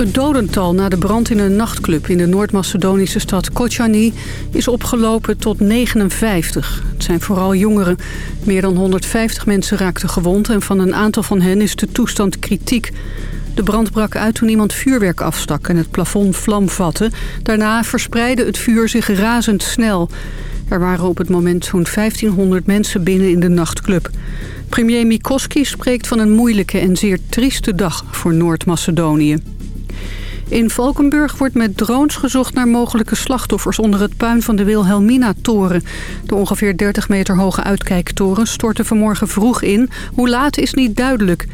Het dodental na de brand in een nachtclub in de Noord-Macedonische stad Kotjani is opgelopen tot 59. Het zijn vooral jongeren. Meer dan 150 mensen raakten gewond en van een aantal van hen is de toestand kritiek. De brand brak uit toen iemand vuurwerk afstak en het plafond vlam vatte. Daarna verspreidde het vuur zich razendsnel. Er waren op het moment zo'n 1500 mensen binnen in de nachtclub. Premier Mikoski spreekt van een moeilijke en zeer trieste dag voor Noord-Macedonië. In Valkenburg wordt met drones gezocht naar mogelijke slachtoffers onder het puin van de Wilhelmina-toren. De ongeveer 30 meter hoge uitkijktoren stortte vanmorgen vroeg in. Hoe laat is niet duidelijk.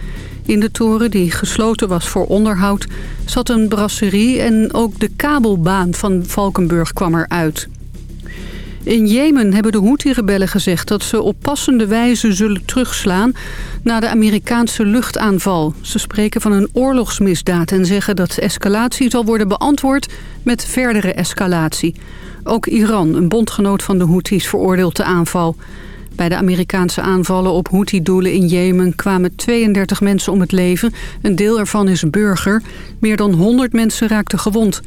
In de toren, die gesloten was voor onderhoud, zat een brasserie en ook de kabelbaan van Valkenburg kwam eruit. In Jemen hebben de Houthi-rebellen gezegd dat ze op passende wijze zullen terugslaan na de Amerikaanse luchtaanval. Ze spreken van een oorlogsmisdaad en zeggen dat escalatie zal worden beantwoord met verdere escalatie. Ook Iran, een bondgenoot van de Houthis, veroordeelt de aanval. Bij de Amerikaanse aanvallen op Houthi-doelen in Jemen kwamen 32 mensen om het leven. Een deel ervan is burger. Meer dan 100 mensen raakten gewond.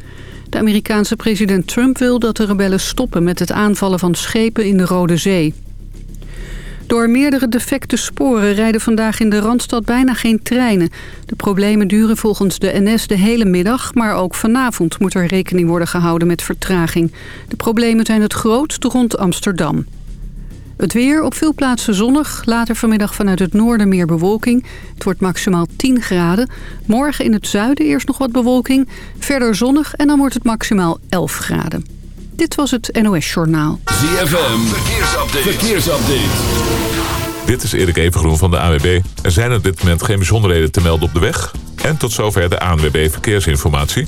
De Amerikaanse president Trump wil dat de rebellen stoppen met het aanvallen van schepen in de Rode Zee. Door meerdere defecte sporen rijden vandaag in de Randstad bijna geen treinen. De problemen duren volgens de NS de hele middag, maar ook vanavond moet er rekening worden gehouden met vertraging. De problemen zijn het grootst rond Amsterdam. Het weer op veel plaatsen zonnig. Later vanmiddag vanuit het noorden meer bewolking. Het wordt maximaal 10 graden. Morgen in het zuiden eerst nog wat bewolking. Verder zonnig en dan wordt het maximaal 11 graden. Dit was het NOS Journaal. ZFM, verkeersupdate. verkeersupdate. Dit is Erik Evengroen van de AWB. Er zijn op dit moment geen bijzonderheden te melden op de weg. En tot zover de ANWB Verkeersinformatie.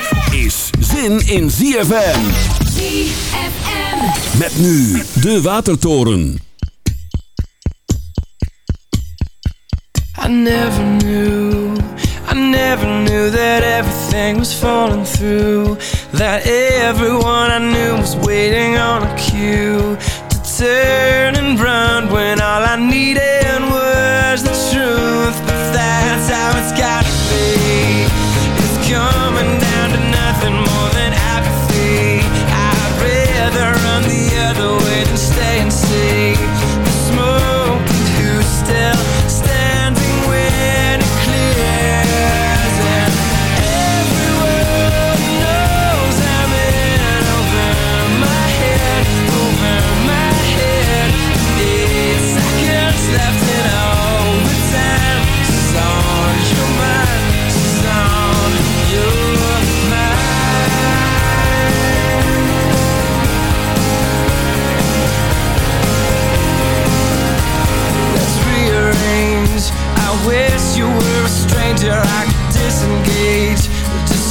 is zin in ZFM. ZFM. Met nu de Watertoren. I never knew, I never knew that everything was falling through. That everyone I knew was waiting on a cue to turn and run when all I needed was the truth. But that's how it's gotta be. It's coming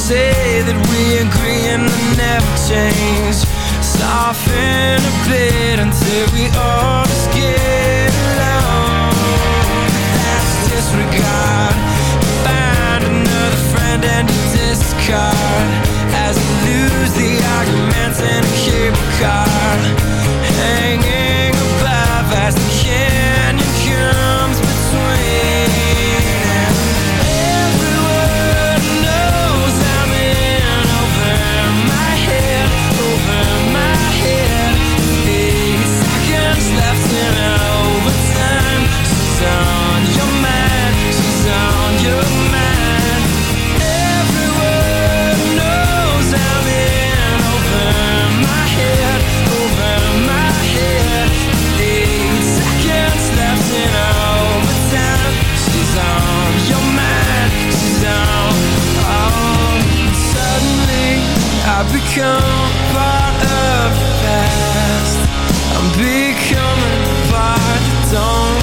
say that we agree and never change. Soften a bit until we all just get along. That's disregard. Find another friend and discard. I've become part of the past. I'm becoming part that don't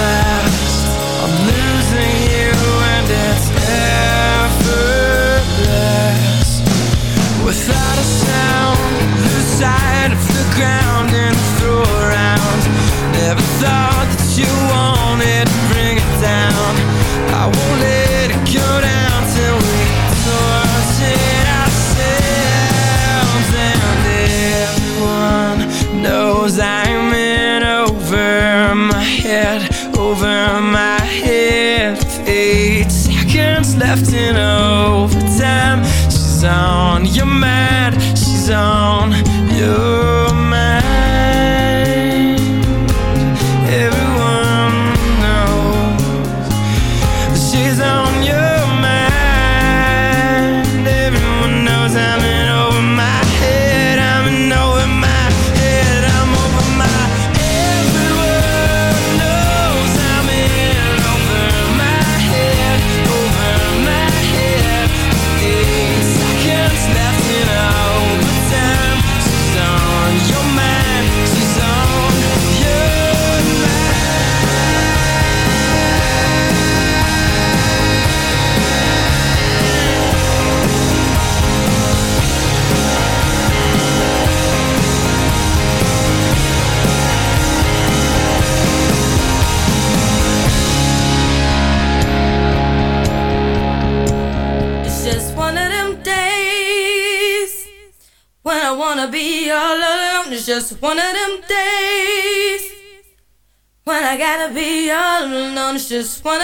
last. I'm losing you and it's effortless Without a sound, lose sight of the ground and throw around. Never thought that you wanted to bring it down. I won't over my head. Eight seconds left in overtime. She's on your mind, she's on just wanna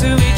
to each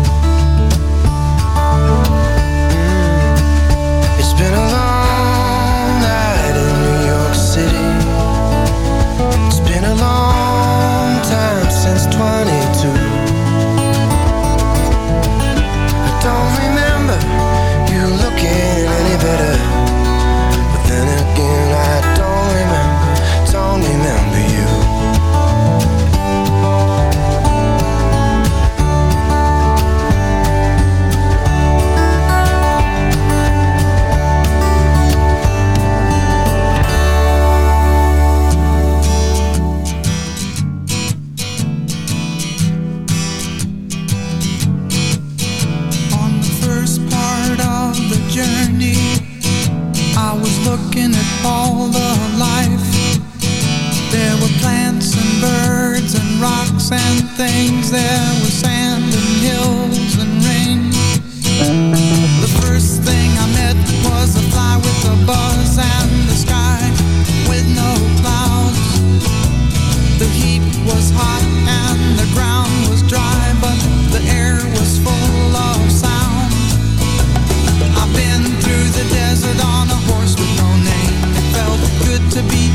mornings there were sand and hills and rain. The first thing I met was a fly with a buzz And the sky with no clouds. The heat was hot and the ground was dry But the air was full of sound. I've been through the desert on a horse with no name. It felt good to be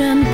imagine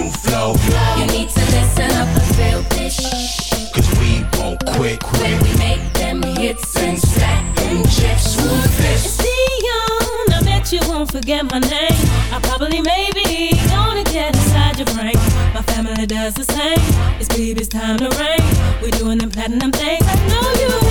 flow. You need to listen up and feel this. Cause we won't quit. When we make them hits and stack them chips, who's this? Dion, I bet you won't forget my name. I probably maybe gonna get inside your brain. My family does the same. It's baby's time to reign. We're doing them platinum things. I know you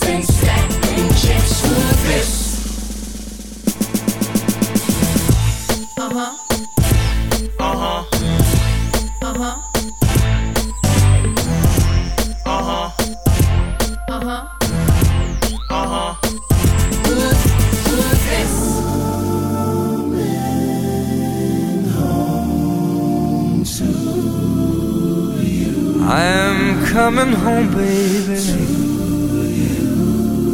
them and stack chips, who's this? Uh huh. Uh huh. Uh huh. Uh huh. Uh huh. Uh huh. Who's, who's this? I'm coming home, baby.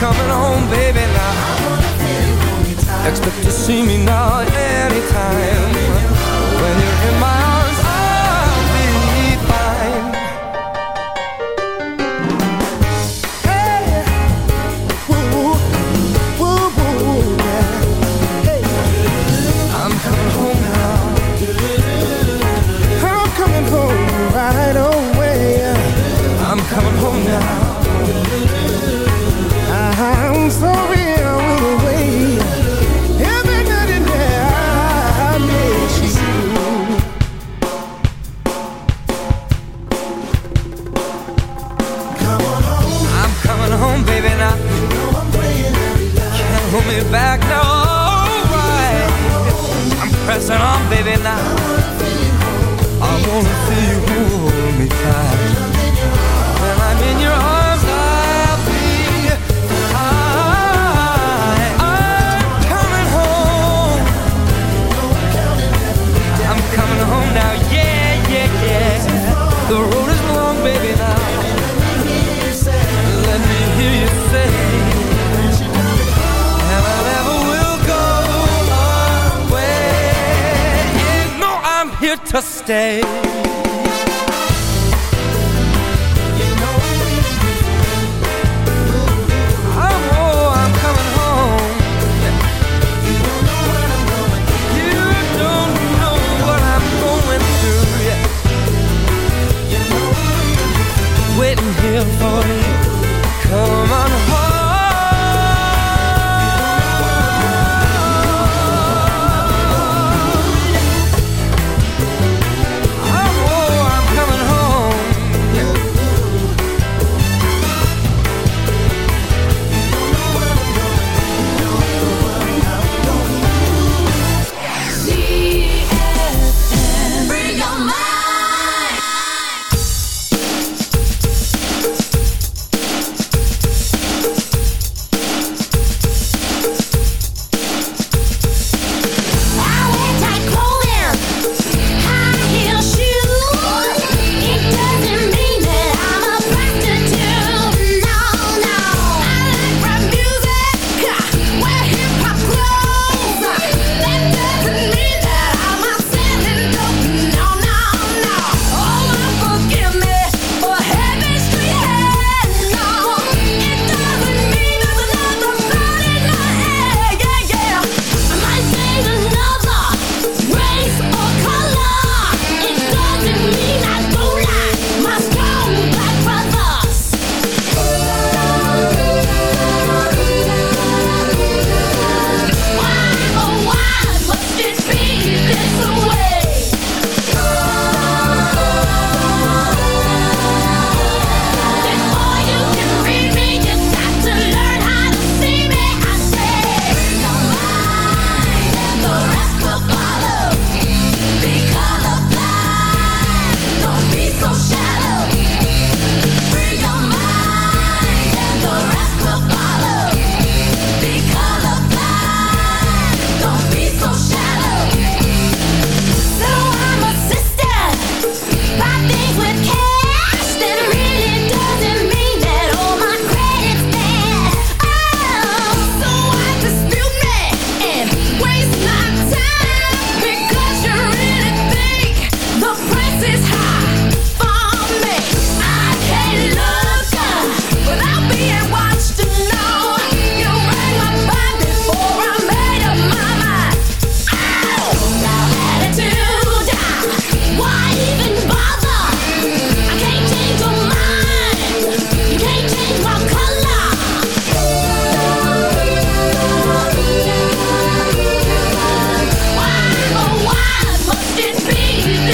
Coming home, baby, now. Expect to see me now anytime. When you're in my arms,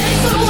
be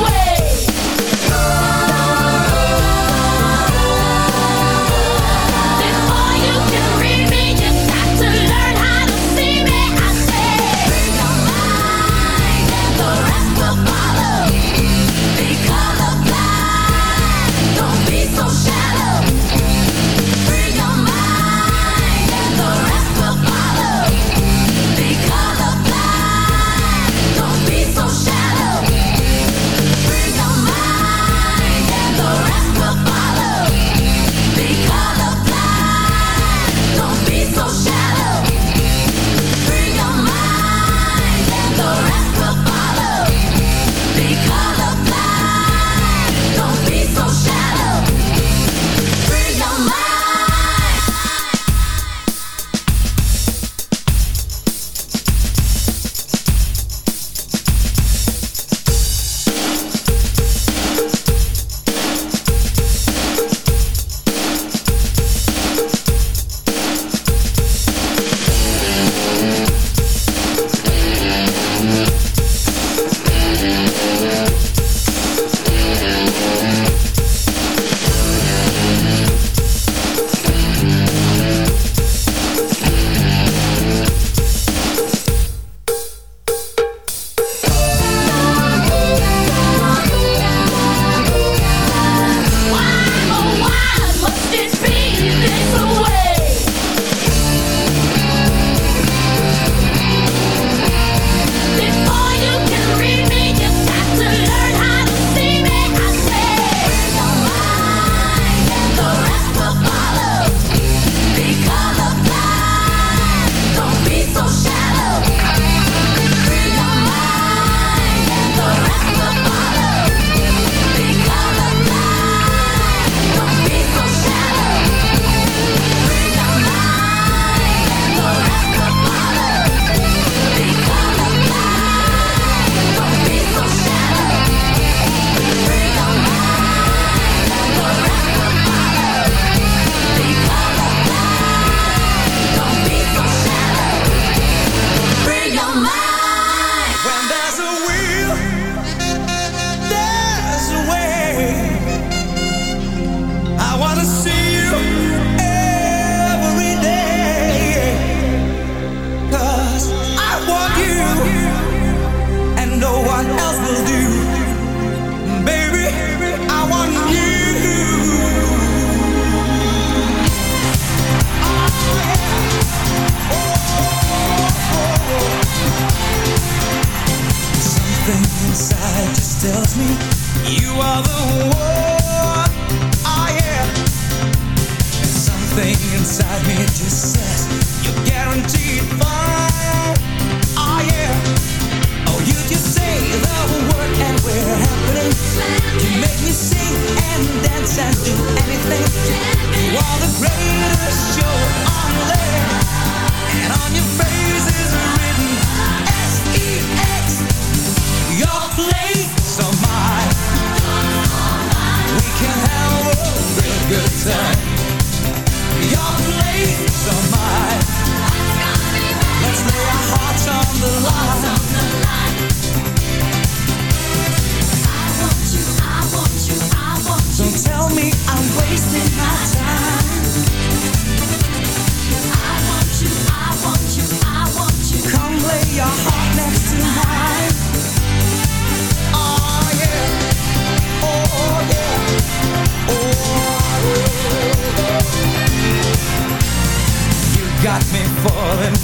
falling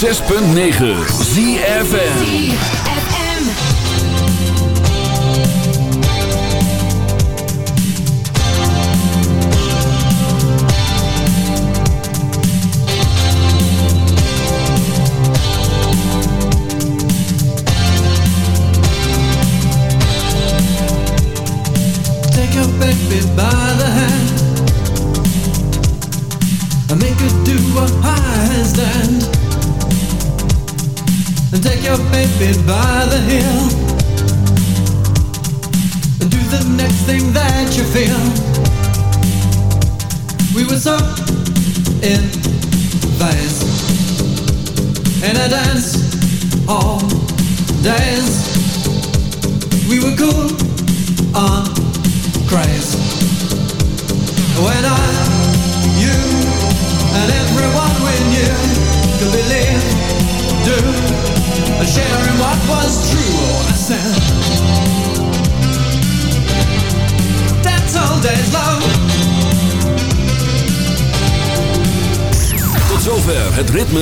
106.9 ZFN goodbye